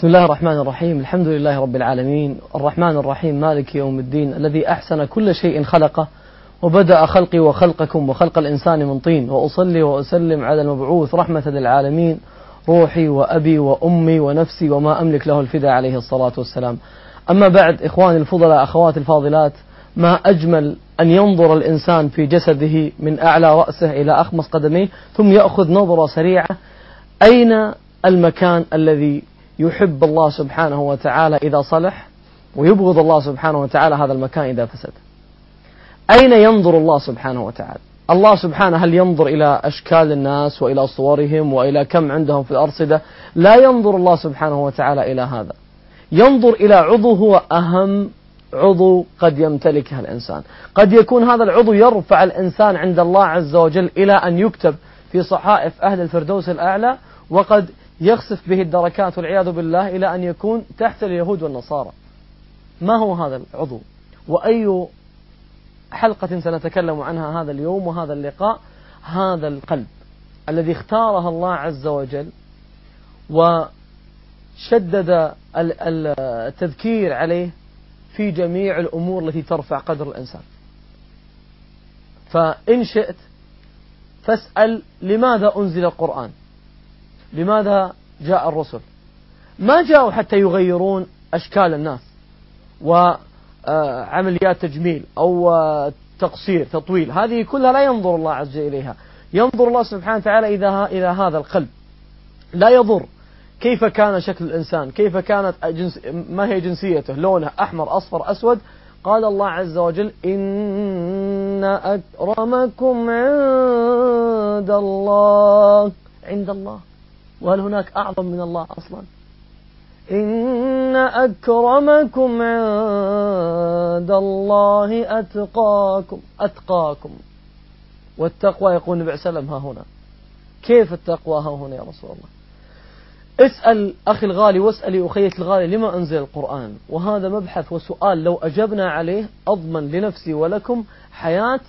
بسم الله الرحمن الرحيم. الحمد لله رب العالمين. الرحمن الرحيم مالك يوم الدين الذي أحسن كل شيء خلقه وبدأ خلقي وخلقكم وخلق الإنسان من طين وأصلي وأسلم على المبعوث رحمة للعالمين. روحي وأبي وأمي ونفسي وما أملك له الفداء عليه الصلاة والسلام. أما بعد إخواني الفضلاء أخواتي الفاضلات ما أجمل أن ينظر الإنسان في جسده من أعلى رأسه إلى أخمص قدميه ثم يأخذ نظرة سريعة. أين المكان الذي يحب الله سبحانه وتعالى إذا صلح ويبغض الله سبحانه وتعالى هذا المكان إذا فسد. أين ينظر الله سبحانه وتعالى؟ الله سبحانه هل ينظر إلى أشكال الناس وإلى صورهم وإلى كم عندهم في الأرصدة؟ لا ينظر الله سبحانه وتعالى إلى هذا. ينظر إلى عضو هو أهم عضو قد يمتلكها الإنسان. قد يكون هذا العضو يرفع الإنسان عند الله عز وجل إلى أن يكتب في صحائف أهل الفردوس الأعلى وقد يخسف به الدركات والعياذ بالله إلى أن يكون تحت اليهود والنصارى. ما هو هذا العضو؟ وأي حلقة سنتكلم عنها هذا اليوم وهذا اللقاء؟ هذا القلب الذي اختارها الله عز وجل وشدد التذكير عليه في جميع الأمور التي ترفع قدر الإنسان. فإن شئت فاسأل لماذا أنزل القرآن؟ لماذا جاء الرسل؟ ما جاءوا حتى يغيرون أشكال الناس وعمليات تجميل أو تقصير تطويل. هذه كلها لا ينظر الله عز وجل إليها. ينظر الله سبحانه وتعالى إلى هذا القلب. لا يضر كيف كان شكل الإنسان كيف كانت جنس ما هي جنسيته لونه أحمر أصفر أسود. قال الله عز وجل إن أكرمكم عند الله. عند الله. وهل هناك أعظم من الله أصلا؟ إن أكرمكم عند الله أتقاكم أتقاكم. والتقوى يقول النبي عليه وسلم ها هنا. كيف التقوى؟ ها هنا يا رسول الله. اسأل أخي الغالي واسألي أخيتي الغالي لما أنزل القرآن؟ وهذا مبحث وسؤال لو أجبنا عليه أضمن لنفسي ولكم حياة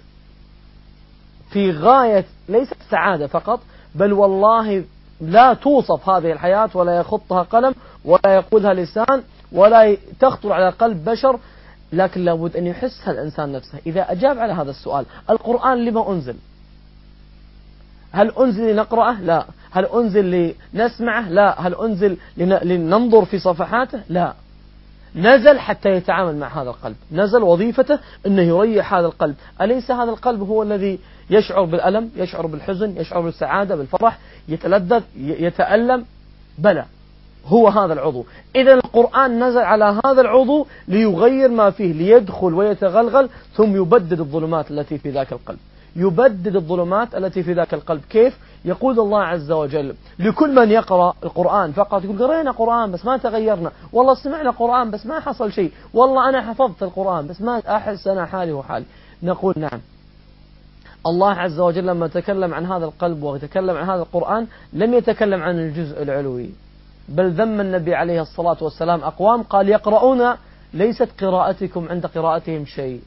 في غاية ليست سعادة فقط بل والله لا توصف هذه الحياة ولا يخطها قلم ولا يقودها لسان ولا تخطر على قلب بشر لكن لابد أن يحسها الإنسان نفسه. إذا أجاب على هذا السؤال القرآن لما أنزل؟ هل أنزل لنقرأه؟ لا. هل أنزل لنسمعه؟ لا. هل أنزل لننظر في صفحاته؟ لا. نزل حتى يتعامل مع هذا القلب. نزل وظيفته أنه يريح هذا القلب. أليس هذا القلب هو الذي يشعر بالألم يشعر بالحزن يشعر بالسعادة بالفرح يتلذذ يتألم؟ بلى. هو هذا العضو. إذا القرآن نزل على هذا العضو ليغير ما فيه ليدخل ويتغلغل ثم يبدد الظلمات التي في ذاك القلب. يبدد الظلمات التي في ذاك القلب. كيف؟ يقول الله عز وجل لكل من يقرأ القرآن. فقط يقول قرأنا قرآن بس ما تغيرنا. والله سمعنا قرآن بس ما حصل شيء. والله أنا حفظت القرآن بس ما أحس أنا حالي وحالي. نقول نعم. الله عز وجل لما تكلم عن هذا القلب وتكلم عن هذا القرآن لم يتكلم عن الجزء العلوي. بل ذم النبي عليه الصلاة والسلام أقوام قال يقرؤون ليست قراءتكم عند قراءتهم شيء.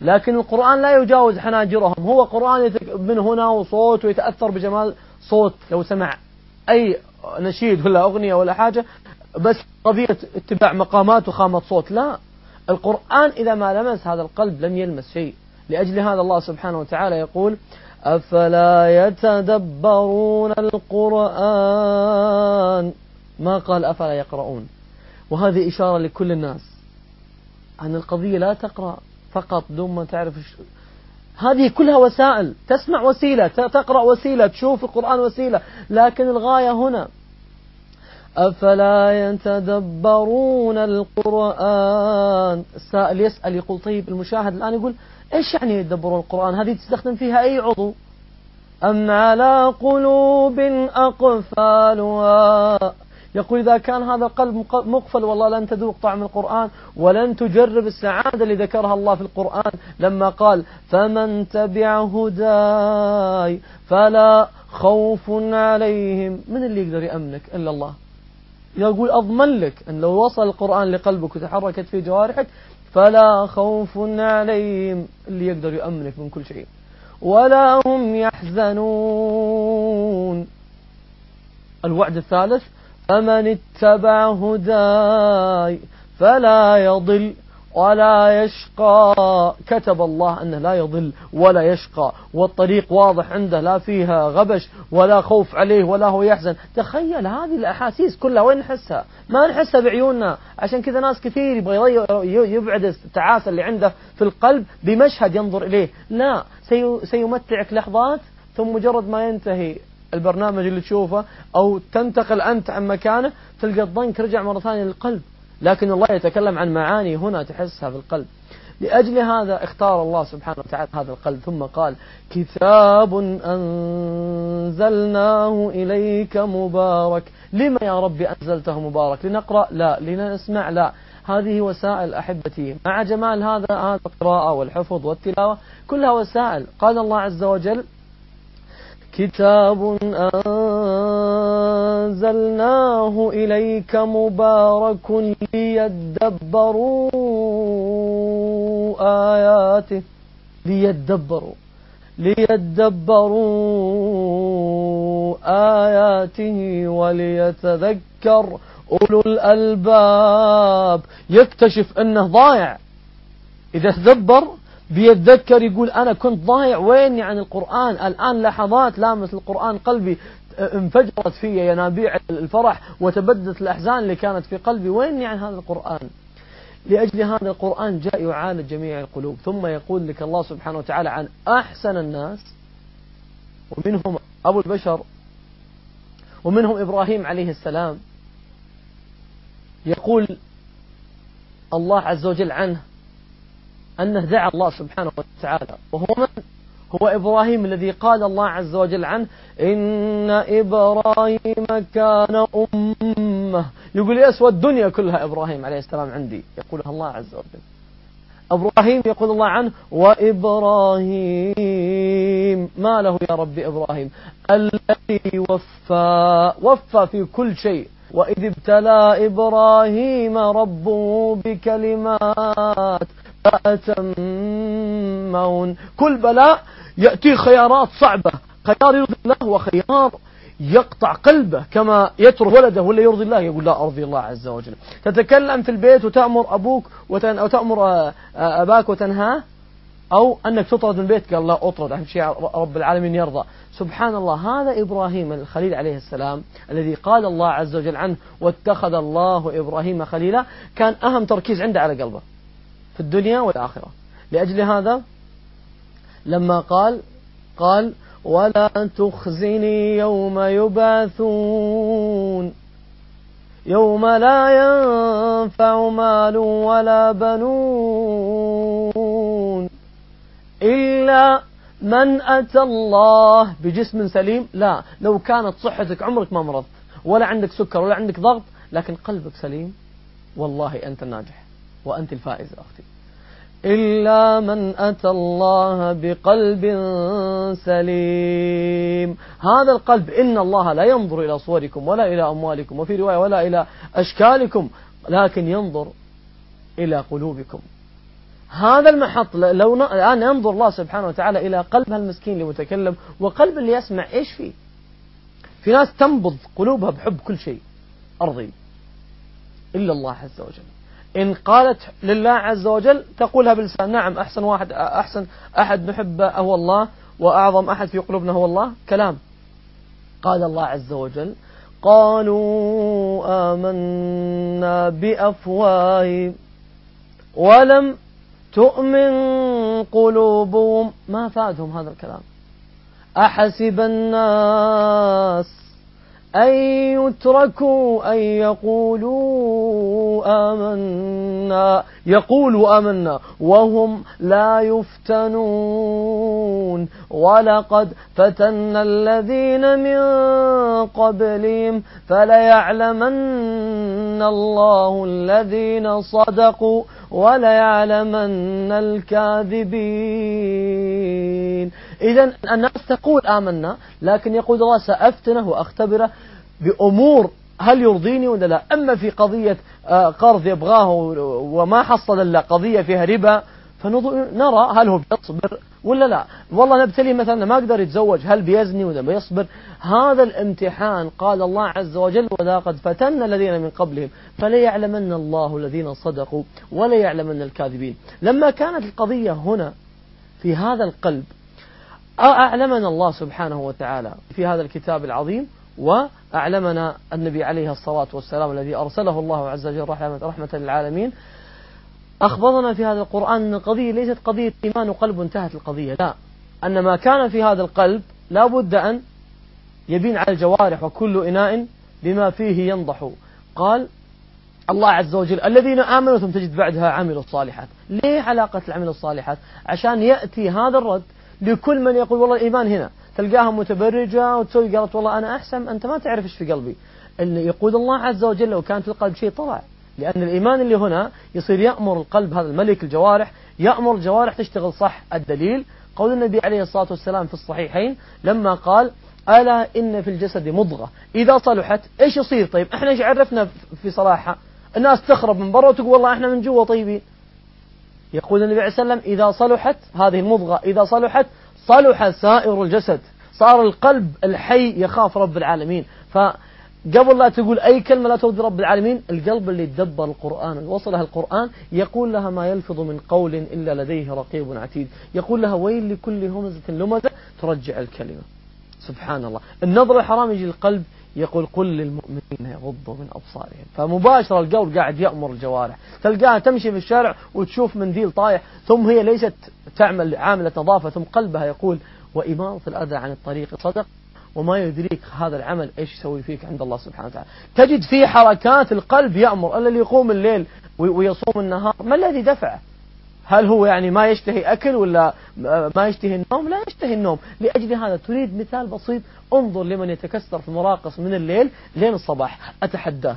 لكن القرآن لا يجاوز حناجرهم. هو قرآن من هنا وصوت ويتأثر بجمال صوت. لو سمع أي نشيد ولا أغنية ولا حاجة بس قضية اتباع مقامات وخامة صوت. لا. القرآن إذا ما لمس هذا القلب لم يلمس شيء. لأجل هذا الله سبحانه وتعالى يقول أفلا يتدبرون القرآن؟ ما قال أفلا يقرؤون. وهذه إشارة لكل الناس. أن القضية لا تقرأ. فقط دون ما تعرف هذه كلها وسائل. تسمع وسيلة تقرأ وسيلة تشوف القرآن وسيلة. لكن الغاية هنا أفلا يتدبرون القرآن؟ السائل يسأل يقول طيب المشاهد الآن يقول إيش يعني يتدبرون القرآن؟ هذه تستخدم فيها أي عضو؟ أم على قلوب أقفالها؟ يقول إذا كان هذا القلب مقفل والله لن تذوق طعم القرآن ولن تجرب السعادة اللي ذكرها الله في القرآن لما قال فمن تبع هداي فلا خوف عليهم. من اللي يقدر يأمنك إلا الله؟ يقول أضمن لك أن لو وصل القرآن لقلبك وتحركت في جوارحك فلا خوف عليهم. اللي يقدر يأمنك من كل شيء. ولا هم يحزنون. الوعد الثالث فمن اتبع هداي فلا يضل ولا يشقى. كتب الله أنه لا يضل ولا يشقى والطريق واضح عنده لا فيها غبش ولا خوف عليه ولا هو يحزن. تخيل هذه الأحاسيس كلها وين نحسها؟ ما نحسها بعيوننا. عشان كذا ناس كثير يبغى يبعد التعاسة اللي عنده في القلب بمشهد ينظر إليه. لا سيمتعك لحظات ثم مجرد ما ينتهي. البرنامج اللي تشوفه أو تنتقل أنت عن مكانه تلقى الضنك رجع مرة ثانية للقلب. لكن الله يتكلم عن معاني هنا تحسها في القلب. لأجل هذا اختار الله سبحانه وتعالى هذا القلب. ثم قال كتاب أنزلناه إليك مبارك. لما يا ربي أنزلته مبارك؟ لنقرأ؟ لا. لنسمع؟ لا. هذه وسائل أحبتي. مع جمال هذا هذا القراءة والحفظ والتلاوة كلها وسائل. قال الله عز وجل كتاب أنزلناه إليك مبارك ليدبروا آياته. ليدبروا. ليدبروا آياته وليتذكر أولو الألباب. يكتشف أنه ضايع. إذا تدبر بيتذكر يقول أنا كنت ضايع ويني عن القرآن. الآن لحظات لامس القرآن قلبي انفجرت في ينابيع الفرح وتبدت الأحزان اللي كانت في قلبي. ويني عن هذا القرآن؟ لأجل هذا القرآن جاء يعالج جميع القلوب. ثم يقول لك الله سبحانه وتعالى عن أحسن الناس ومنهم أبو البشر ومنهم إبراهيم عليه السلام. يقول الله عز وجل عنه أنه دعا الله سبحانه وتعالى. وهو من؟ هو إبراهيم الذي قال الله عز وجل عنه إن إبراهيم كان أمة. يقول يسوى الدنيا كلها إبراهيم عليه السلام عندي يقولها الله عز وجل. إبراهيم يقول الله عنه وإبراهيم ما له يا رب إبراهيم؟ الذي وفى وفى في كل شيء. وإذ ابتلى إبراهيم ربه بكلمات فأتمون كل بلاء يأتي خيارات صعبة. خيار يرضي الله وخيار يقطع قلبه كما يترك ولده ولا يرضي الله. يقول لا أرضي الله عز وجل. تتكلم في البيت وتأمر أبوك وتن أو تأمر آه، آه، أباك وتنهاه أو أنك تطرد من البيت قال لا أطرد أهم شيء رب العالمين يرضى. سبحان الله هذا إبراهيم الخليل عليه السلام الذي قال الله عز وجل عنه واتخذ الله إبراهيم خليلا. كان أهم تركيز عنده على قلبه. في الدنيا والآخرة. لأجل هذا لما قال قال ولا تخزني يوم يبعثون. يوم لا ينفع مال ولا بنون. إلا من أتى الله بجسم سليم. لا لو كانت صحتك عمرك ما مرضت ولا عندك سكر ولا عندك ضغط لكن قلبك سليم والله أنت الناجح وأنت الفائزة أختي. إلا من أتى الله بقلب سليم. هذا القلب إن الله لا ينظر إلى صوركم ولا إلى أموالكم وفي رواية ولا إلى أشكالكم لكن ينظر إلى قلوبكم. هذا المحط لو الآن ينظر الله سبحانه وتعالى إلى قلب المسكين المتكلم وقلب اللي يسمع إيش فيه؟ في ناس تنبض قلوبها بحب كل شيء أرضي. إلا الله عز وجل. إن قالت لله عز وجل تقولها بلسان. نعم أحسن واحد أحسن أحد نحبه هو الله وأعظم أحد في قلوبنا هو الله. كلام. قال الله عز وجل قالوا آمنا بأفواههم ولم تؤمن قلوبهم. ما فادهم هذا الكلام. أحسب الناس أن يتركوا أن يقولوا آمنا. يقولوا آمنا. وهم لا يفتنون. ولقد فتنا الذين من قبلهم فليعلمن الله الذين صدقوا وليعلمن الكاذبين. إذا الناس تقول آمنا لكن يقول الله سأفتنه وأختبره بأمور هل يرضيني ولا لا؟ أما في قضية آه، قرض يبغاه وما حصل إلا قضية فيها ربا فنرى هل هو بيصبر ولا لا. والله نبتلي مثلا ما قدر يتزوج هل بيزني ولا بيصبر؟ هذا الامتحان قال الله عز وجل وذا قد فتن الذين من قبلهم فليعلمن الله الذين صدقوا وليعلمن الكاذبين. لما كانت القضية هنا في هذا القلب أعلمنا الله سبحانه وتعالى في هذا الكتاب العظيم وأعلمنا النبي عليه الصلاة والسلام الذي أرسله الله عز وجل رحمة, رحمة للعالمين. أخبرنا في هذا القرآن أن القضية ليست قضية إيمان وقلب انتهت القضية لا. أن ما كان في هذا القلب لا بد أن يبين على الجوارح وكل إناء بما فيه ينضح. قال الله عز وجل الذين آمنوا ثم تجد بعدها عملوا الصالحات. ليه علاقة العمل الصالحات؟ عشان يأتي هذا الرد لكل من يقول والله الإيمان هنا. تلقاها متبرجة وتسوي قالت والله أنا أحسن أنت ما تعرف إيش في قلبي. اللي يقول الله عز وجل لو كان في القلب شيء طلع. لأن الإيمان اللي هنا يصير يأمر القلب هذا الملك الجوارح يأمر الجوارح تشتغل صح الدليل. قول النبي عليه الصلاة والسلام في الصحيحين لما قال ألا إن في الجسد مضغة. إذا صلحت إيش يصير طيب؟ إحنا إيش عرفنا في صلاحها؟ الناس تخرب من برا وتقول والله إحنا من جوا طيبين. يقول النبي عليه الصلاة والسلام إذا صلحت هذه المضغة إذا صلحت صلح سائر الجسد صار القلب الحي يخاف رب العالمين. فقبل لا تقول أي كلمة لا ترضي رب العالمين القلب اللي تدبر القرآن وصلها القرآن يقول لها ما يلفظ من قول إلا لديه رقيب عتيد. يقول لها ويل لكل همزة لمزة ترجع الكلمة. سبحان الله. النظر الحرام يجي القلب يقول قل للمؤمنين يغضوا من أبصارهم. فمباشرة القول قاعد يأمر الجوارح. تلقاها تمشي في الشارع وتشوف منديل طايح ثم هي ليست تعمل عاملة نظافة ثم قلبها يقول وإماطة الأذى عن الطريق صدق وما يدريك هذا العمل إيش يسوي فيك عند الله سبحانه وتعالى. تجد في حركات القلب يأمر اللي يقوم الليل ويصوم النهار ما الذي دفعه؟ هل هو يعني ما يشتهي أكل ولا ما يشتهي النوم؟ لا يشتهي النوم. لأجل هذا تريد مثال بسيط. انظر لمن يتكسر في المراقص من الليل لين الصباح. أتحداه.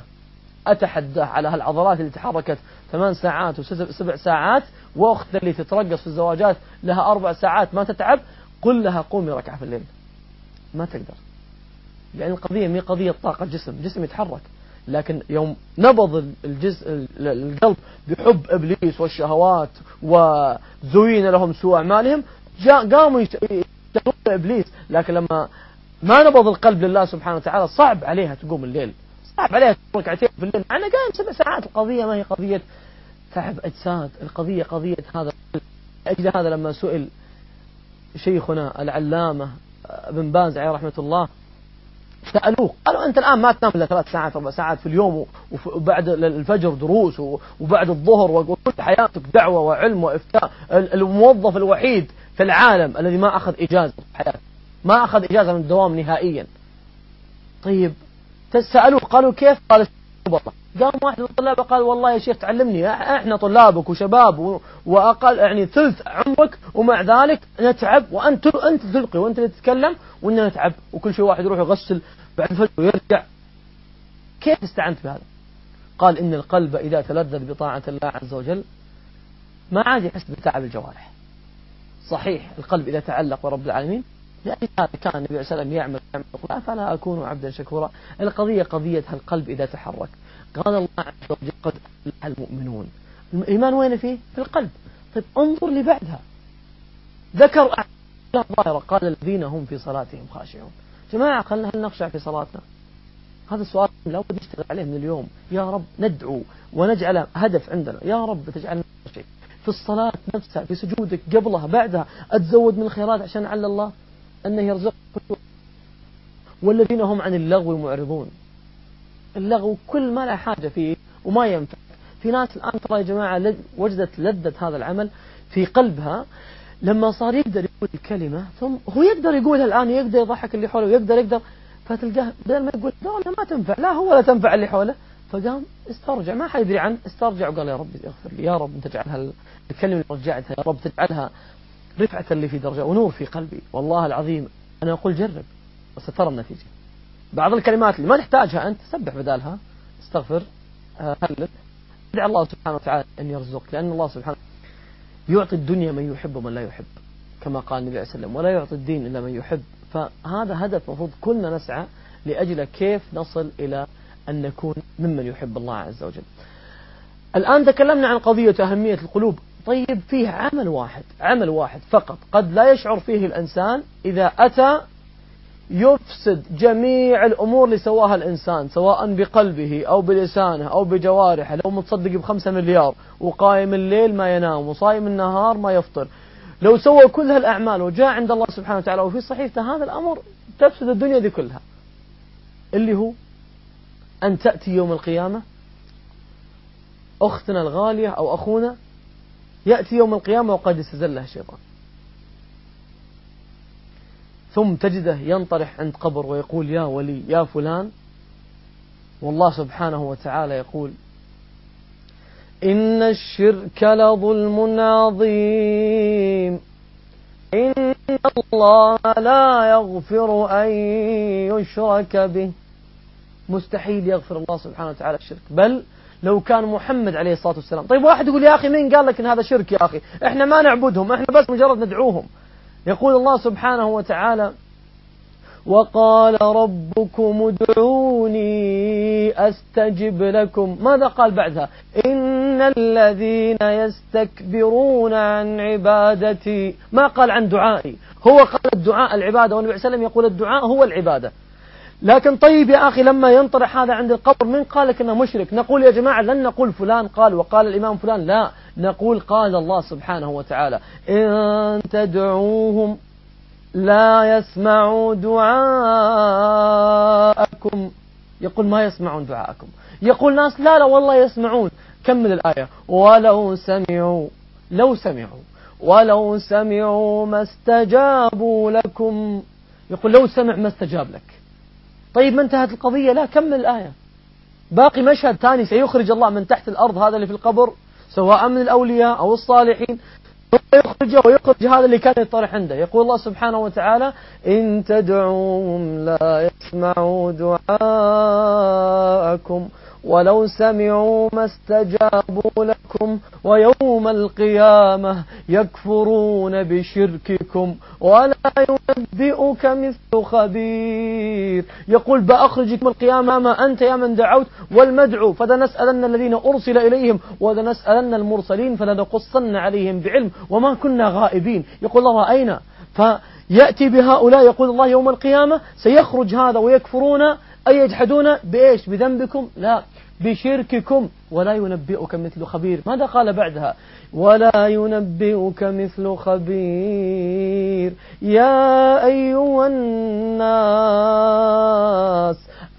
أتحداه على هالعضلات اللي تحركت ثمان ساعات وسبع ساعات. وأخت اللي تترقص في الزواجات لها أربع ساعات ما تتعب. قل لها قومي ركعة في الليل. ما تقدر. يعني القضية مي قضية طاقة جسم جسم يتحرك. لكن يوم نبض الجزء القلب بحب إبليس والشهوات وزين لهم سوء أعمالهم قاموا يشتغلون إبليس. لكن لما ما نبض القلب لله سبحانه وتعالى صعب عليها تقوم الليل. صعب عليها ركعتين في الليل. أنا قايم سبع ساعات القضية ما هي قضية تعب أجساد. القضية قضية هذا. أجل هذا لما سئل شيخنا العلامة ابن باز عليه رحمة الله سألوه قالوا أنت الآن ما تنام إلا ثلاث ساعات أربع ساعات في اليوم وبعد الفجر دروس وبعد الظهر وكل حياتك دعوة وعلم وإفتاء. الموظف الوحيد في العالم الذي ما أخذ إجازة في حياته. ما أخذ إجازة من الدوام نهائيا. طيب سألوه قالوا كيف؟ قال قام واحد من الطلاب قال والله يا شيخ تعلمني إحنا طلابك وشباب وأقل يعني ثلث عمرك ومع ذلك نتعب وأنت أنت تلقي وأنت اللي تتكلم وإننا نتعب وكل شيء واحد يروح يغسل بعد الفجر ويرجع كيف استعنت بهذا؟ قال إن القلب إذا تلذذ بطاعة الله عز وجل ما عاد يحس بتعب الجوارح. صحيح القلب إذا تعلق برب العالمين لأجل هذا كان النبي صلى الله عليه وسلم يعمل يعمل فلا أكون عبدا شكورا القضية قضية القلب إذا تحرك قال الله عز وجل قد أفلح المؤمنون. الإيمان وين فيه؟ في القلب. طيب انظر لبعدها. ذكر ظاهرة قال الذين هم في صلاتهم خاشعون. جماعة خلنا هل نخشع في صلاتنا؟ هذا السؤال لابد نشتغل عليه من اليوم يا رب ندعو ونجعل هدف عندنا. يا رب تجعلنا شيء في الصلاة نفسها في سجودك قبلها بعدها أتزود من الخيرات عشان على الله؟ أنه يرزق والذين هم عن اللغو معرضون. اللغو كل ما لا حاجة فيه وما ينفع. في ناس الآن ترى يا جماعة وجدت لذة هذا العمل في قلبها. لما صار يقدر يقول الكلمة ثم هو يقدر يقولها الآن يقدر يضحك اللي حوله ويقدر يقدر فتلقاه بدل ما يقول لا ما تنفع لا هو لا تنفع اللي حوله. فقام استرجع ما حيدري عنه استرجع وقال يا رب اغفر لي يا رب تجعلها الكلمة اللي رجعتها يا رب تجعلها رفعة اللي في درجة ونور في قلبي. والله العظيم أنا أقول جرب وسترى النتيجة بعض الكلمات اللي ما تحتاجها أنت سبح بدالها استغفر هلل. ادعى الله سبحانه وتعالى أن يرزقك لأن الله سبحانه يعطي الدنيا من يحب ومن لا يحب كما قال النبي عليه وسلم ولا يعطي الدين إلا من يحب. فهذا هدف المفروض كلنا نسعى لأجل كيف نصل إلى أن نكون ممن يحب الله عز وجل. الآن تكلمنا عن قضية أهمية القلوب. طيب فيه عمل واحد عمل واحد فقط قد لا يشعر فيه الإنسان إذا أتى يفسد جميع الأمور اللي سواها الإنسان سواء بقلبه أو بلسانه أو بجوارحه لو متصدق بخمسة مليار وقايم الليل ما ينام وصايم النهار ما يفطر. لو سوى كل هالأعمال وجاء عند الله سبحانه وتعالى وفي صحيفته هذا الأمر تفسد الدنيا دي كلها اللي هو أن تأتي يوم القيامة أختنا الغالية أو أخونا يأتي يوم القيامة وقد استزله الشيطان. ثم تجده ينطرح عند قبر ويقول يا ولي يا فلان. والله سبحانه وتعالى يقول إن الشرك لظلم عظيم. إن الله لا يغفر أن يشرك به. مستحيل يغفر الله سبحانه وتعالى الشرك. بل لو كان محمد عليه الصلاة والسلام. طيب واحد يقول يا أخي مين قال لك إن هذا شرك يا أخي؟ إحنا ما نعبدهم إحنا بس مجرد ندعوهم. يقول الله سبحانه وتعالى وقال ربكم ادعوني أستجب لكم. ماذا قال بعدها؟ إن الذين يستكبرون عن عبادتي. ما قال عن دعائي؟ هو قال الدعاء العبادة. والنبي صلى الله عليه وسلم يقول الدعاء هو العبادة. لكن طيب يا أخي لما ينطرح هذا عند القبر من قال لك أنه مشرك؟ نقول يا جماعة لن نقول فلان قال وقال الإمام فلان. لا. نقول قال الله سبحانه وتعالى إن تدعوهم لا يسمعوا دعاءكم. يقول ما يسمعون دعاءكم. يقول ناس لا لا والله يسمعون. كمل الآية؟ ولو سمعوا لو سمعوا. ولو سمعوا ما استجابوا لكم. يقول لو سمع ما استجاب لك. طيب ما انتهت القضية؟ لا كمل الآية؟ باقي مشهد ثاني سيخرج الله من تحت الأرض هذا اللي في القبر. سواء من الأولياء أو الصالحين يخرجه ويخرج هذا اللي كان يطرح عنده. يقول الله سبحانه وتعالى إن تدعوهم لا يسمعوا دعاءكم. ولو سمعوا ما استجابوا لكم ويوم القيامة يكفرون بشرككم ولا ينبئك مثل خبير. يقول بأخرجكم القيامة ما أنت يا من دعوت والمدعو فلنسألن الذين أرسل إليهم ولنسألن المرسلين فلنقصن عليهم بعلم وما كنا غائبين. يقول الله رأينا فيأتي بهؤلاء يقول الله يوم القيامة سيخرج هذا ويكفرون. أي يجحدون بإيش؟ بذنبكم؟ لا. بشرككم ولا ينبئك مثل خبير. ماذا قال بعدها؟ ولا ينبئك مثل خبير. يا أيها الناس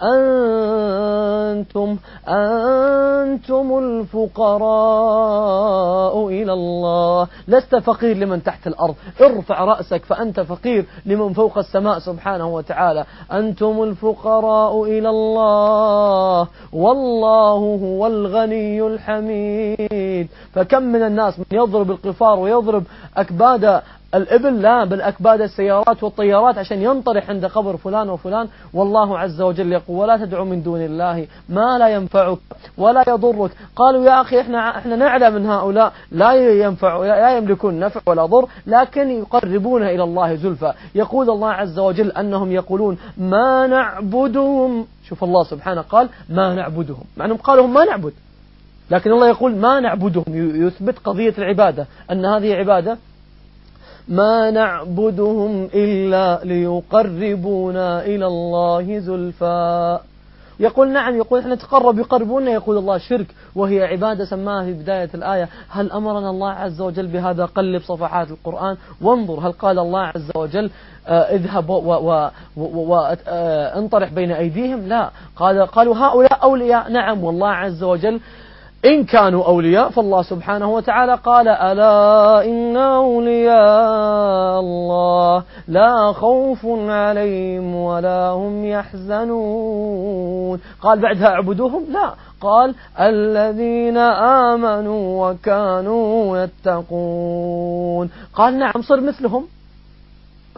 أنتم أنتم الفقراء إلى الله. لست فقير لمن تحت الأرض. ارفع رأسك فأنت فقير لمن فوق السماء سبحانه وتعالى. أنتم الفقراء إلى الله. والله هو الغني الحميد. فكم من الناس من يضرب القفار ويضرب أكباد الإبل لا بل أكباد السيارات والطيارات عشان ينطرح عند قبر فلان وفلان. والله عز وجل يقول ولا تدعو من دون الله ما لا ينفعك ولا يضرك. قالوا يا أخي إحنا, إحنا نعلم من هؤلاء لا ينفع لا يملكون نفع ولا ضر لكن يقربون إلى الله زلفى. يقول الله عز وجل أنهم يقولون ما نعبدهم. شوف الله سبحانه قال ما نعبدهم. مع أنهم قالوا ما نعبد. لكن الله يقول ما نعبدهم. يثبت قضية العبادة أن هذه عبادة ما نعبدهم إلا ليقربونا إلى الله زلفى. يقول نعم يقول إحنا نتقرب يقربونا يقول الله شرك. وهي عبادة سماها في بداية الآية. هل أمرنا الله عز وجل بهذا؟ قلب صفحات القرآن. وانظر هل قال الله عز وجل آه اذهب وانطرح بين أيديهم؟ لا. قال قالوا هؤلاء أولياء. نعم والله عز وجل إن كانوا أولياء فالله سبحانه وتعالى قال ألا إن أولياء الله لا خوف عليهم ولا هم يحزنون. قال بعدها اعبدوهم؟ لا. قال الذين آمنوا وكانوا يتقون. قال نعم صر مثلهم.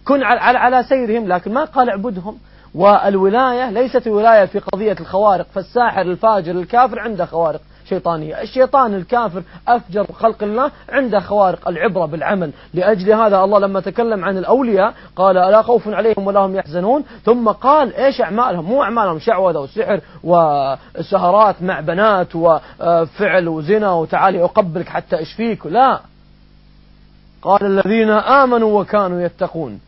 كن على, سيرهم لكن ما قال اعبدهم. والولاية ليست ولاية في قضية الخوارق فالساحر الفاجر الكافر عنده خوارق. شيطانية. الشيطان الكافر أفجر خلق الله عنده خوارق العبرة بالعمل. لأجل هذا الله لما تكلم عن الأولياء قال لا خوف عليهم ولا هم يحزنون؟ ثم قال إيش أعمالهم؟ مو أعمالهم شعوذة وسحر وسهرات مع بنات وفعل وزنا وتعالي أقبلك حتى أشفيك. لا. قال الذين آمنوا وكانوا يتقون.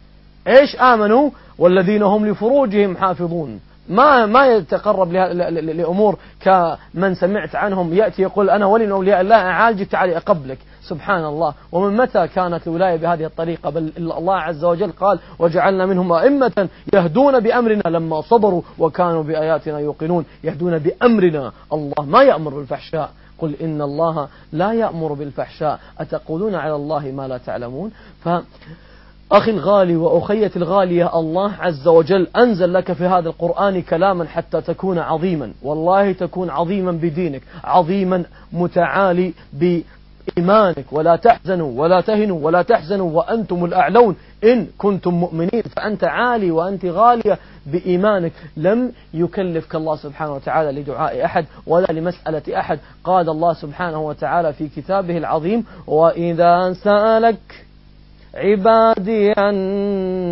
إيش آمنوا؟ والذين هم لفروجهم حافظون. ما ما يتقرب لأمور كمن سمعت عنهم. يأتي يقول أنا ولي من أولياء الله أعالجك تعالي أقبلك سبحان الله ومن متى كانت الولاية بهذه الطريقة؟ بل الله عز وجل قال وجعلنا منهم أئمة يهدون بأمرنا. لما صبروا وكانوا بآياتنا يوقنون. يهدون بأمرنا. الله ما يأمر بالفحشاء. قل إن الله لا يأمر بالفحشاء. أتقولون على الله ما لا تعلمون؟ ف أخي الغالي وأخيتي الغالية الله عز وجل أنزل لك في هذا القرآن كلاما حتى تكون عظيما. والله تكون عظيما بدينك عظيما متعالي بإيمانك. ولا تحزنوا ولا تهنوا ولا تحزنوا وأنتم الأعلون. إن كنتم مؤمنين فأنت عالي وأنت غالية بإيمانك. لم يكلفك الله سبحانه وتعالى لدعاء أحد ولا لمسألة أحد. قال الله سبحانه وتعالى في كتابه العظيم وإذا سألك عبادي عني.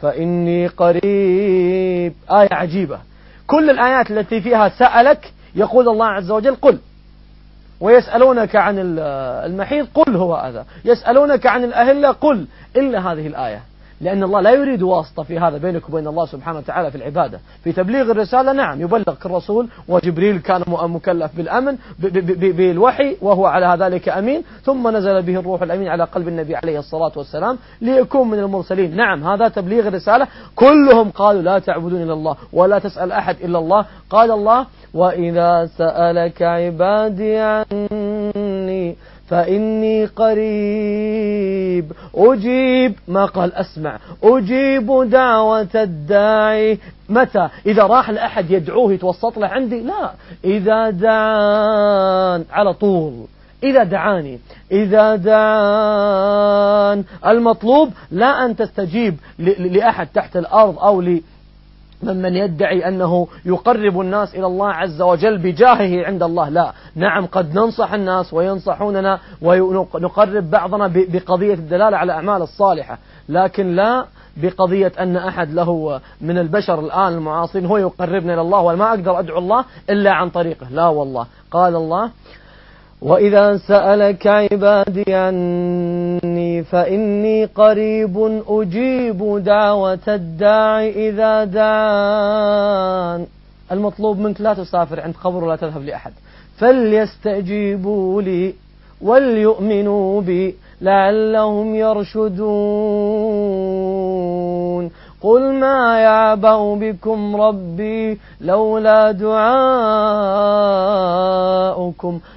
فإني قريب. آية عجيبة. كل الآيات التي فيها سألك يقول الله عز وجل قل. ويسألونك عن المحيط قل هو هذا. يسألونك عن الأهلة قل. إلا هذه الآية. لأن الله لا يريد واسطة في هذا بينك وبين الله سبحانه وتعالى في العبادة. في تبليغ الرسالة نعم يبلغ الرسول وجبريل كان مكلف بالأمن بالوحي وهو على ذلك أمين. ثم نزل به الروح الأمين على قلب النبي عليه الصلاة والسلام ليكون من المرسلين. نعم هذا تبليغ الرسالة. كلهم قالوا لا تعبدون إلا الله ولا تسأل أحد إلا الله. قال الله وإذا سألك عبادي عني فإني قريب أجيب ما قال أسمع أجيب دعوة الداعي. متى؟ إذا راح لأحد يدعوه يتوسط له عندي؟ لا. إذا دعان على طول. إذا دعاني. إذا دعان المطلوب لا أن تستجيب لأحد تحت الأرض أو ممن يدعي أنه يقرب الناس إلى الله عز وجل بجاهه عند الله. لا. نعم قد ننصح الناس وينصحوننا ونقرب بعضنا بقضية الدلالة على أعمال الصالحة. لكن لا بقضية أن أحد له من البشر الآن المعاصرين هو يقربنا إلى الله وما أقدر أدعو الله إلا عن طريقه. لا والله. قال الله وإذا سألك عبادي عني فإني قريب أجيب دعوة الداعي إذا دعان. المطلوب منك لا تسافر عند قبر ولا تذهب لأحد. فليستجيبوا لي وليؤمنوا بي لعلهم يرشدون. قل ما يعبأ بكم ربي لولا دعاؤكم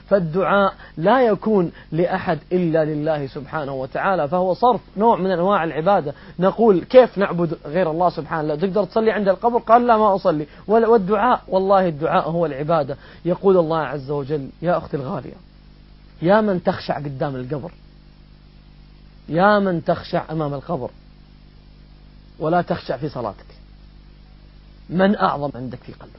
فالدعاء لا يكون لأحد إلا لله سبحانه وتعالى فهو صرف نوع من أنواع العبادة. نقول كيف نعبد غير الله سبحانه؟ لا تقدر تصلي عند القبر؟ قال لا ما أصلي. والدعاء والله الدعاء هو العبادة. يقول الله عز وجل يا أختي الغالية يا من تخشع قدام القبر يا من تخشع أمام القبر ولا تخشع في صلاتك. من أعظم عندك في قلبك.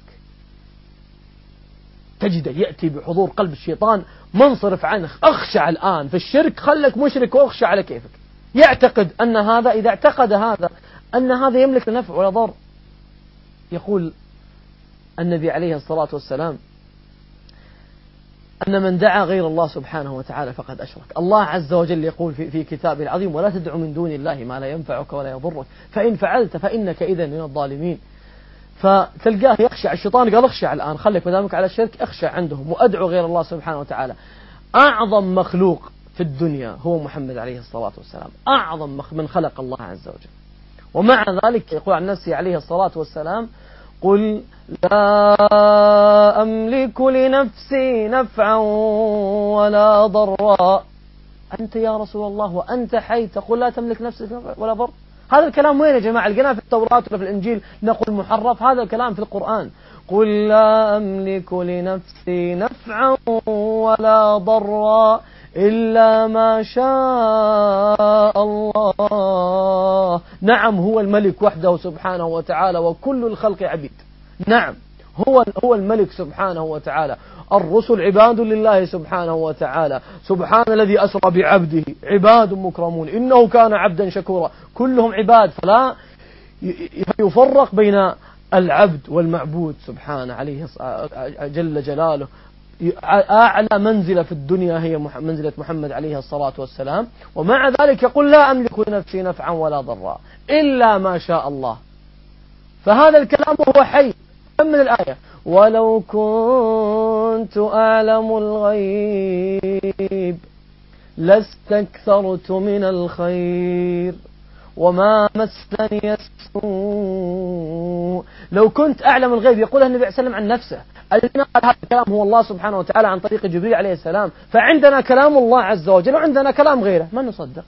تجده يأتي بحضور قلب الشيطان منصرف عنه. أخشع الآن في الشرك خلك مشرك واخشع على كيفك. يعتقد أن هذا إذا اعتقد هذا أن هذا يملك نفع ولا ضر. يقول النبي عليه الصلاة والسلام أن من دعا غير الله سبحانه وتعالى فقد أشرك. الله عز وجل يقول في, في كتابه العظيم ولا تدع من دون الله ما لا ينفعك ولا يضرك. فإن فعلت فإنك إذا من الظالمين. فتلقاه يخشع. الشيطان قال اخشع الآن خليك مدامك على الشرك اخشع عندهم وأدعو غير الله سبحانه وتعالى. أعظم مخلوق في الدنيا هو محمد عليه الصلاة والسلام. أعظم من خلق الله عز وجل. ومع ذلك يقول عن نفسه عليه الصلاة والسلام قل لا أملك لنفسي نفعا ولا ضرا. أنت يا رسول الله وأنت حي تقول لا تملك نفسك ولا ضر هذا الكلام وين يا جماعة؟ لقيناه في التوراة ولا في الإنجيل. نقول محرف. هذا الكلام في القرآن. قل لا أملك لنفسي نفعا ولا ضرا. إلا ما شاء الله. نعم هو الملك وحده سبحانه وتعالى وكل الخلق عبيد. نعم هو هو الملك سبحانه وتعالى. الرسل عباد لله سبحانه وتعالى. سبحان الذي أسرى بعبده. عباد مكرمون. إنه كان عبدا شكورا. كلهم عباد. فلا يفرق بين العبد والمعبود سبحانه عليه جل جلاله. أعلى منزلة في الدنيا هي منزلة محمد عليه الصلاة والسلام. ومع ذلك يقول لا أملك لنفسي نفعا ولا ضرا إلا ما شاء الله. فهذا الكلام هو حي. من الآية؟ ولو كنت أعلم الغيب لاستكثرت من الخير. وما مسني السوء. لو كنت أعلم الغيب يقولها النبي عليه وسلم عن نفسه الذي قال هذا الكلام هو الله سبحانه وتعالى عن طريق جبريل عليه السلام. فعندنا كلام الله عز وجل وعندنا كلام غيره. ما نصدق؟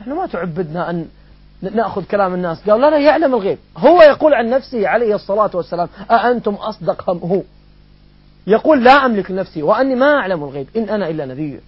إحنا ما تعبدنا أن نأخذ كلام الناس. قال لا لا يعلم الغيب. هو يقول عن نفسه عليه الصلاة والسلام أأنتم أصدق هم هو؟ يقول لا أملك لنفسي وأني ما أعلم الغيب إن أنا إلا نذير.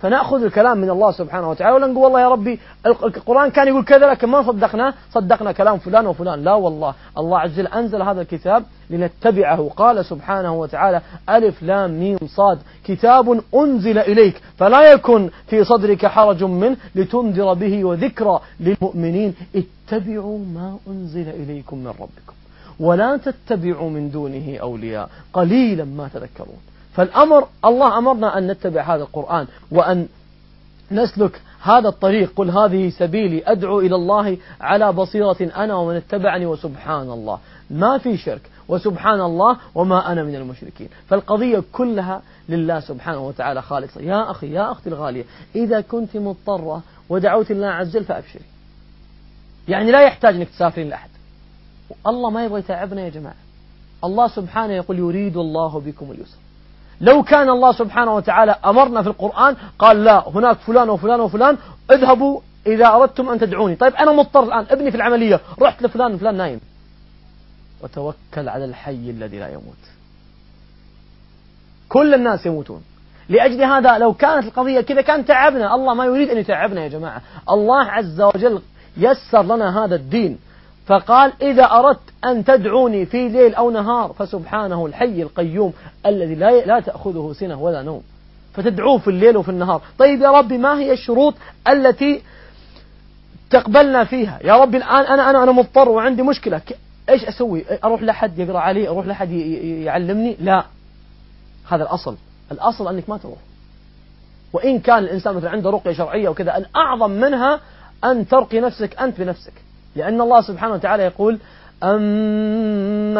فنأخذ الكلام من الله سبحانه وتعالى ولا نقول والله يا ربي القرآن كان يقول كذا لكن ما صدقناه صدقنا كلام فلان وفلان. لا والله الله عز وجل أنزل هذا الكتاب لنتبعه. قال سبحانه وتعالى ألف لام ميم صاد كتاب أنزل إليك فلا يكن في صدرك حرج منه لتنذر به وذكرى للمؤمنين. اتبعوا ما أنزل إليكم من ربكم ولا تتبعوا من دونه أولياء. قليلا ما تذكرون. فالأمر الله أمرنا أن نتبع هذا القرآن وأن نسلك هذا الطريق. قل هذه سبيلي أدعو إلى الله على بصيرة أنا ومن اتبعني وسبحان الله. ما في شرك. وسبحان الله وما أنا من المشركين. فالقضية كلها لله سبحانه وتعالى خالصة. يا أخي يا أختي الغالية إذا كنت مضطرة ودعوت الله عز وجل فأبشري. يعني لا يحتاج أنك تسافرين لأحد الله ما يبغى يتعبنا يا جماعة. الله سبحانه يقول يريد الله بكم اليسر. لو كان الله سبحانه وتعالى أمرنا في القرآن قال لا هناك فلان وفلان وفلان اذهبوا إذا أردتم أن تدعوني. طيب أنا مضطر الآن ابني في العملية رحت لفلان فلان نايم. وتوكل على الحي الذي لا يموت. كل الناس يموتون. لأجل هذا لو كانت القضية كذا كان تعبنا. الله ما يريد أن يتعبنا يا جماعة. الله عز وجل يسر لنا هذا الدين. فقال إذا أردت أن تدعوني في ليل أو نهار فسبحانه الحي القيوم الذي لا لا تأخذه سنة ولا نوم. فتدعوه في الليل وفي النهار. طيب يا ربي ما هي الشروط التي تقبلنا فيها؟ يا ربي الآن أنا أنا أنا مضطر وعندي مشكلة. إيش أسوي؟ أروح لحد يقرأ علي؟ أروح لحد يعلمني؟ لا. هذا الأصل. الأصل أنك ما تروح. وإن كان الإنسان مثلا عنده رقية شرعية وكذا الأعظم منها أن ترقي نفسك أنت بنفسك. لأن الله سبحانه وتعالى يقول أمن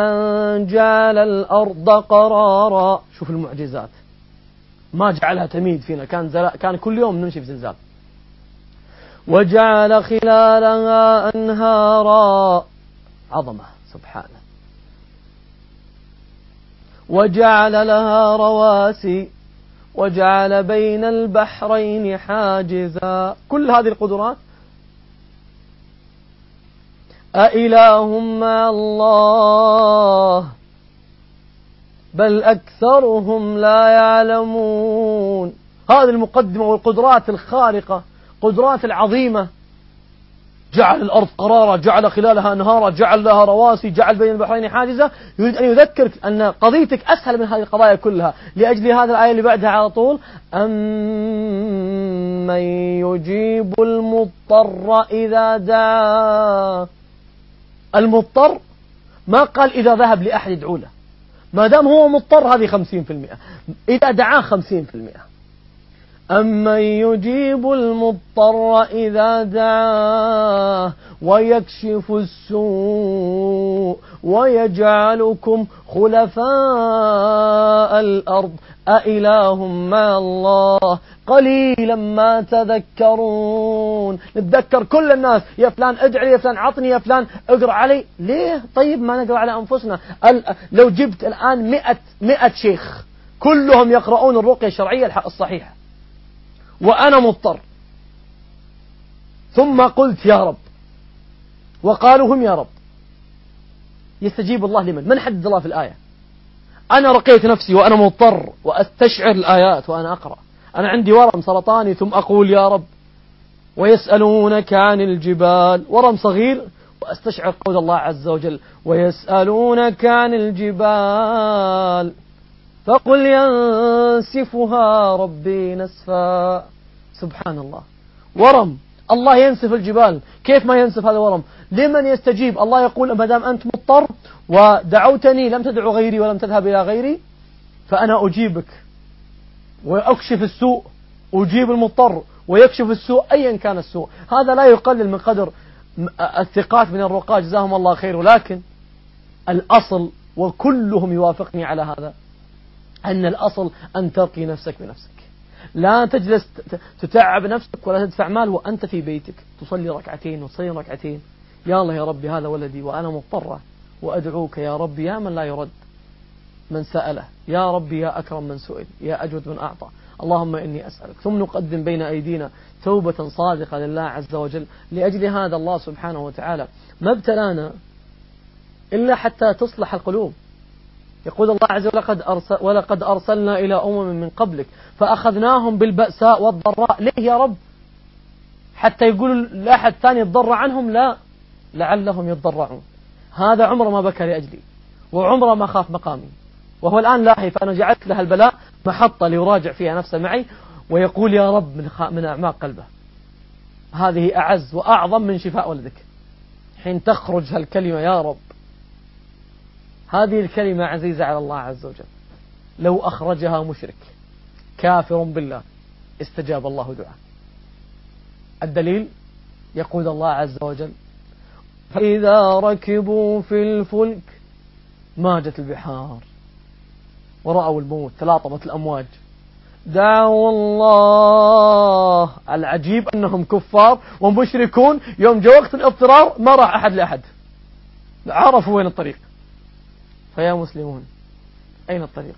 جعل الأرض قرارا. شوف المعجزات. ما جعلها تميد فينا. كان زل... كان كل يوم نمشي في زلزال. وجعل خلالها أنهارا. عظمة. سبحانه. وجعل لها رواسي. وجعل بين البحرين حاجزا. كل هذه القدرات أإله مع الله بل أكثرهم لا يعلمون. هذه المقدمة والقدرات الخارقة قدرات العظيمة. جعل الأرض قرارا جعل خلالها أنهارا جعل لها رواسي جعل بين البحرين حاجزة. يريد أن يذكرك أن قضيتك أسهل من هذه القضايا كلها. لأجل هذا الآية اللي بعدها على طول أمن يجيب المضطر إذا دعاه المضطر ما قال إذا ذهب لأحد يدعو له. ما دام هو مضطر هذه خمسين في المئة. إذا دعاه خمسين في المئة. أمن يجيب المضطر إذا دعاه ويكشف السوء ويجعلكم خلفاء الأرض. أإله مع الله. قليلا ما تذكرون. نتذكر كل الناس. يا فلان ادعي يا فلان عطني يا فلان اقرأ علي. ليه؟ طيب ما نقرأ على أنفسنا. لو جبت الآن مئة, مئة شيخ كلهم يقرؤون الرقية الشرعية الصحيحة. وأنا مضطر. ثم قلت يا رب. وقالوا هم يا رب. يستجيب الله لمن؟ من حدد الله في الآية؟ أنا رقيت نفسي وأنا مضطر وأستشعر الآيات وأنا أقرأ. أنا عندي ورم سرطاني ثم أقول يا رب ويسألونك عن الجبال ورم صغير وأستشعر قول الله عز وجل ويسألونك عن الجبال فقل ينسفها ربي نسفا. سبحان الله. ورم الله ينسف الجبال. كيف ما ينسف هذا الورم؟ لمن يستجيب؟ الله يقول ما دام أنت مضطر ودعوتني لم تدعو غيري ولم تذهب إلى غيري فأنا أجيبك. وأكشف السوء أجيب المضطر ويكشف السوء أيا كان السوء. هذا لا يقلل من قدر الثقات من الرقاة. جزاهم الله خير. ولكن الأصل وكلهم يوافقني على هذا أن الأصل أن ترقي نفسك بنفسك. لا تجلس تتعب نفسك ولا تدفع مال وأنت في بيتك. تصلي ركعتين وتصلي ركعتين. يا الله يا ربي هذا ولدي وأنا مضطرة وأدعوك يا ربي يا من لا يرد من سأله. يا ربي يا أكرم من سئل يا أجود من أعطى. اللهم إني أسألك. ثم نقدم بين أيدينا توبة صادقة لله عز وجل لأجل هذا الله سبحانه وتعالى. ما ابتلانا إلا حتى تصلح القلوب. يقول الله عز وجل ولقد أرسلنا إلى أمم من قبلك فأخذناهم بالبأساء والضراء. ليه يا رب؟ حتى يقول لأحد ثاني يتضرع عنهم؟ لا. لعلهم يتضرعون. هذا عمره ما بكى لأجلي وعمره ما خاف مقامي وهو الآن لاهي فأنا جعلت له البلاء محطة ليراجع فيها نفسه معي ويقول يا رب من, من أعماق قلبه هذه أعز وأعظم من شفاء ولدك. حين تخرج هالكلمة يا رب هذه الكلمة عزيزة على الله عز وجل. لو أخرجها مشرك كافر بالله استجاب الله دعاء الدليل يقول الله عز وجل فإذا ركبوا في الفلك ماجت البحار. ورأوا الموت تلاطمت الأمواج. دعوا الله. العجيب أنهم كفار ومشركون يوم جاء وقت الإضطرار ما راح أحد لأحد. عرفوا وين الطريق. فيا مسلمون. أين الطريق؟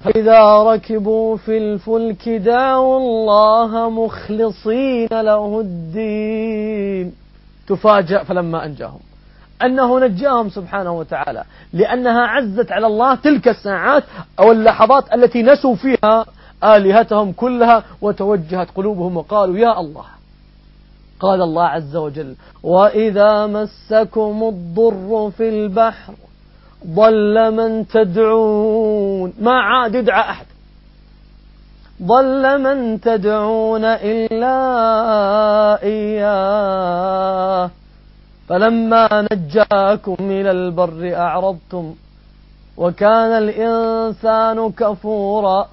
فإذا ركبوا في الفلك دعوا الله مخلصين له الدين. تفاجأ فلما أنجاهم. أنه نجاهم سبحانه وتعالى. لأنها عزت على الله تلك الساعات أو اللحظات التي نسوا فيها آلهتهم كلها وتوجهت قلوبهم وقالوا يا الله. قال الله عز وجل وإذا مسكم الضر في البحر ضل من تدعون ما عاد يدعى أحد. ضل من تدعون إلا إياه. فلما نجاكم إلى البر أعرضتم وكان الإنسان كفورا.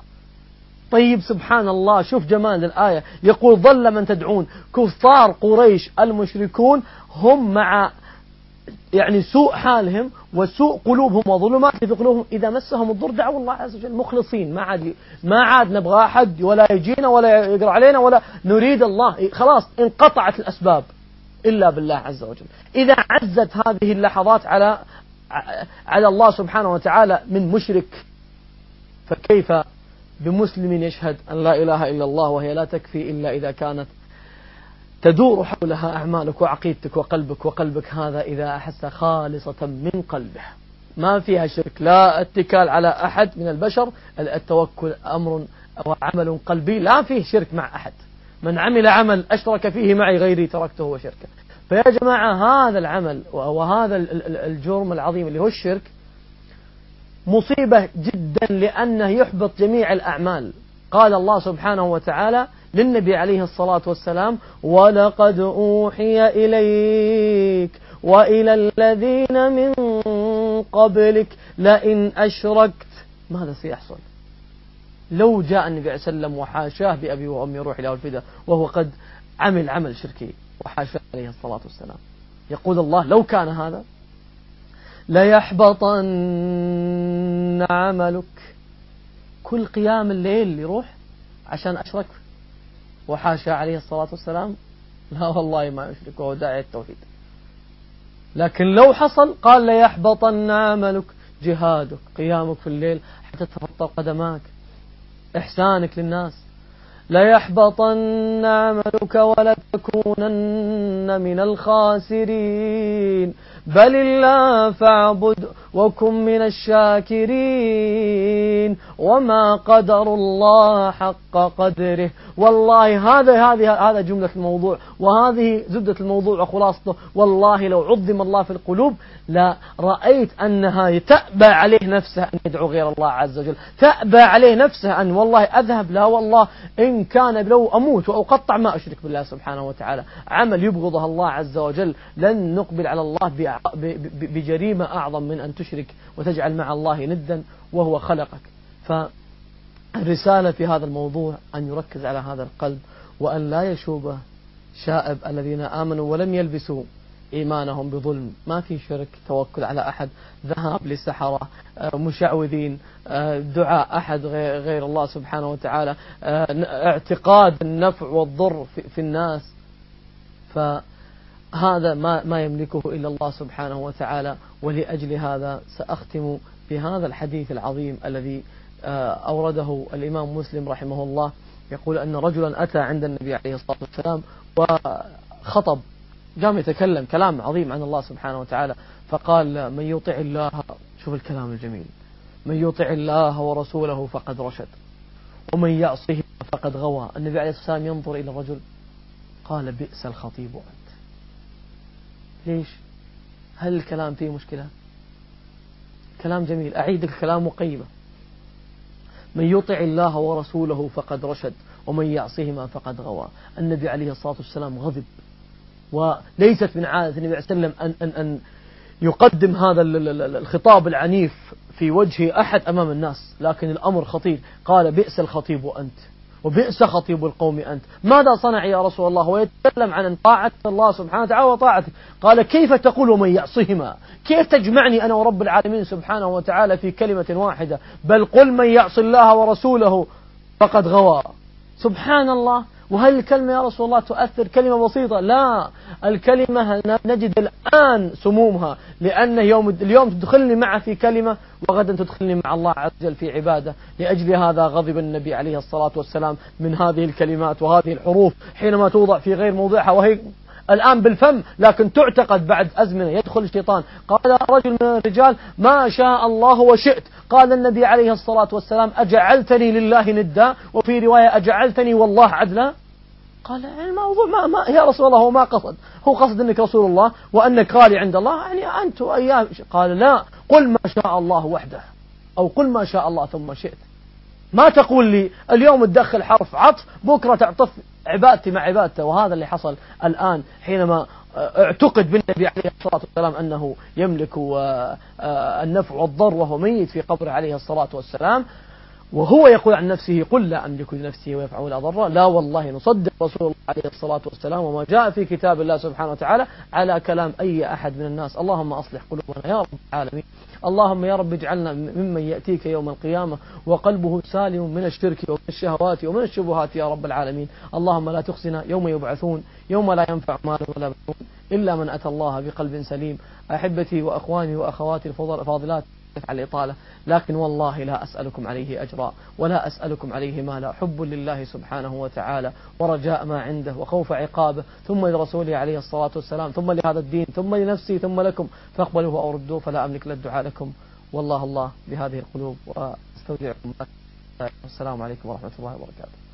طيب سبحان الله شوف جمال الآية. يقول ظل من تدعون. كفار قريش المشركون هم مع يعني سوء حالهم وسوء قلوبهم وظلمات في قلوبهم. إذا مسهم الضر دعوا الله عز وجل. مخلصين. ما عاد ما عاد نبغى أحد ولا يجينا ولا يقرأ علينا ولا نريد الله. خلاص انقطعت الأسباب إلا بالله عز وجل. إذا عزت هذه اللحظات على على الله سبحانه وتعالى من مشرك فكيف بمسلم يشهد أن لا إله إلا الله وهي لا تكفي إلا إذا كانت تدور حولها أعمالك وعقيدتك وقلبك وقلبك هذا إذا أحس خالصة من قلبه. ما فيها شرك. لا اتكال على أحد من البشر. التوكل أمر أو عمل قلبي. لا فيه شرك مع أحد. من عمل عمل أشرك فيه معي غيري تركته وشركه فيا جماعة هذا العمل وهذا الجرم العظيم اللي هو الشرك مصيبة جدا لأنه يحبط جميع الأعمال. قال الله سبحانه وتعالى للنبي عليه الصلاة والسلام ولقد أوحي إليك وإلى الذين من قبلك لئن أشركت. ماذا سيحصل؟ لو جاء النبي عليه وسلم وحاشاه بأبي وأمي روحي له الفداء وهو قد عمل عمل شركي وحاشاه عليه الصلاة والسلام. يقول الله لو كان هذا ليحبطن عملك. كل قيام الليل يروح عشان أشرك. وحاشا عليه الصلاة والسلام لا والله ما يشرك وهو داعي التوحيد. لكن لو حصل قال ليحبطن عملك. جهادك قيامك في الليل حتى تفطر قدماك. إحسانك للناس. ليحبطن عملك ولتكونن من الخاسرين. بل الله فاعبد وكن من الشاكرين وما قدر الله حق قدره. والله هذا هذه هذا جملة الموضوع. وهذه زبدة الموضوع وخلاصته. والله لو عظم الله في القلوب لا رأيت أنها تأبى عليه نفسه أن يدعو غير الله عز وجل. تأبى عليه نفسه أن والله أذهب. لا والله إن كان لو أموت وأقطع ما أشرك بالله سبحانه وتعالى. عمل يبغضها الله عز وجل. لن نقبل على الله بجريمة أعظم من أن تشرك وتجعل مع الله ندا وهو خلقك. فالرسالة في هذا الموضوع أن يركز على هذا القلب وأن لا يشوبه شائب الذين آمنوا ولم يلبسوا إيمانهم بظلم. ما في شرك توكل على أحد. ذهاب للسحرة آه، مشعوذين آه، دعاء أحد غير الله سبحانه وتعالى آه، اعتقاد النفع والضر في الناس. فهذا ما ما يملكه إلا الله سبحانه وتعالى ولأجل هذا سأختم بهذا الحديث العظيم الذي أورده الإمام مسلم رحمه الله. يقول أن رجلا أتى عند النبي عليه الصلاة والسلام وخطب قام يتكلم كلام عظيم عن الله سبحانه وتعالى فقال من يطع الله شوف الكلام الجميل من يطع الله ورسوله فقد رشد ومن يعصه فقد غوى. النبي عليه الصلاة والسلام ينظر إلى الرجل قال بئس الخطيب. أنت ليش؟ هل الكلام فيه مشكلة؟ كلام جميل. أعيد الكلام مقيمة. من يطع الله ورسوله فقد رشد ومن يعصهما فقد غوى. النبي عليه الصلاة والسلام غضب وليست من عادة النبي عليه وسلم أن, أن, أن يقدم هذا الخطاب العنيف في وجه أحد أمام الناس لكن الأمر خطير. قال بئس الخطيب أنت. وبئس خطيب القوم أنت. ماذا صنع يا رسول الله؟ ويتكلم عن طاعة الله سبحانه وتعالى وطاعته. قال كيف تقول ومن يعصهما؟ كيف تجمعني أنا ورب العالمين سبحانه وتعالى في كلمة واحدة؟ بل قل من يعص الله ورسوله فقد غوى. سبحان الله. وهل الكلمة يا رسول الله تؤثر كلمة بسيطة؟ لا. الكلمة نجد الآن سمومها لأن يوم اليوم تدخلني معه في كلمة وغدا تدخلني مع الله عز وجل في عبادة. لأجل هذا غضب النبي عليه الصلاة والسلام من هذه الكلمات وهذه الحروف حينما توضع في غير موضعها وهي الآن بالفم لكن تعتقد بعد أزمنة يدخل الشيطان. قال رجل من الرجال ما شاء الله وشئت. قال النبي عليه الصلاة والسلام أجعلتني لله ندا؟ وفي رواية أجعلتني والله عدلا؟ قال الموضوع ما, ما يا رسول الله هو ما قصد. هو قصد أنك رسول الله وأنك غالي عند الله يعني أنت وأيام قال لا قل ما شاء الله وحده. أو قل ما شاء الله ثم شئت. ما تقول لي اليوم تدخل حرف عطف بكرة تعطف عبادتي مع عبادته وهذا اللي حصل الآن حينما اعتقد بالنبي عليه الصلاة والسلام أنه يملك آه، آه، النفع والضر وهو ميت في قبره عليه الصلاة والسلام. وهو يقول عن نفسه قل لا أملك لنفسي ويفعل ولا ضر لا والله نصدق. رسول الله عليه الصلاة والسلام وما جاء في كتاب الله سبحانه وتعالى على كلام أي أحد من الناس. اللهم أصلح قلوبنا يا رب العالمين. اللهم يا رب اجعلنا ممن يأتيك يوم القيامة وقلبه سالم من الشرك ومن الشهوات ومن الشبهات يا رب العالمين. اللهم لا تخزنا يوم يبعثون يوم لا ينفع مال ولا بنون إلا من أتى الله بقلب سليم. أحبتي وأخواني وأخواتي الفاضلات على الإطالة. لكن والله لا أسألكم عليه أجرا ولا أسألكم عليه مالا. حب لله سبحانه وتعالى ورجاء ما عنده وخوف عقابه. ثم لرسوله عليه الصلاة والسلام ثم لهذا الدين ثم لنفسي ثم لكم. فاقبلوه أو ردوه فلا أملك للدعاء لكم. والله الله بهذه القلوب. وأستودعكم. السلام عليكم ورحمة الله وبركاته.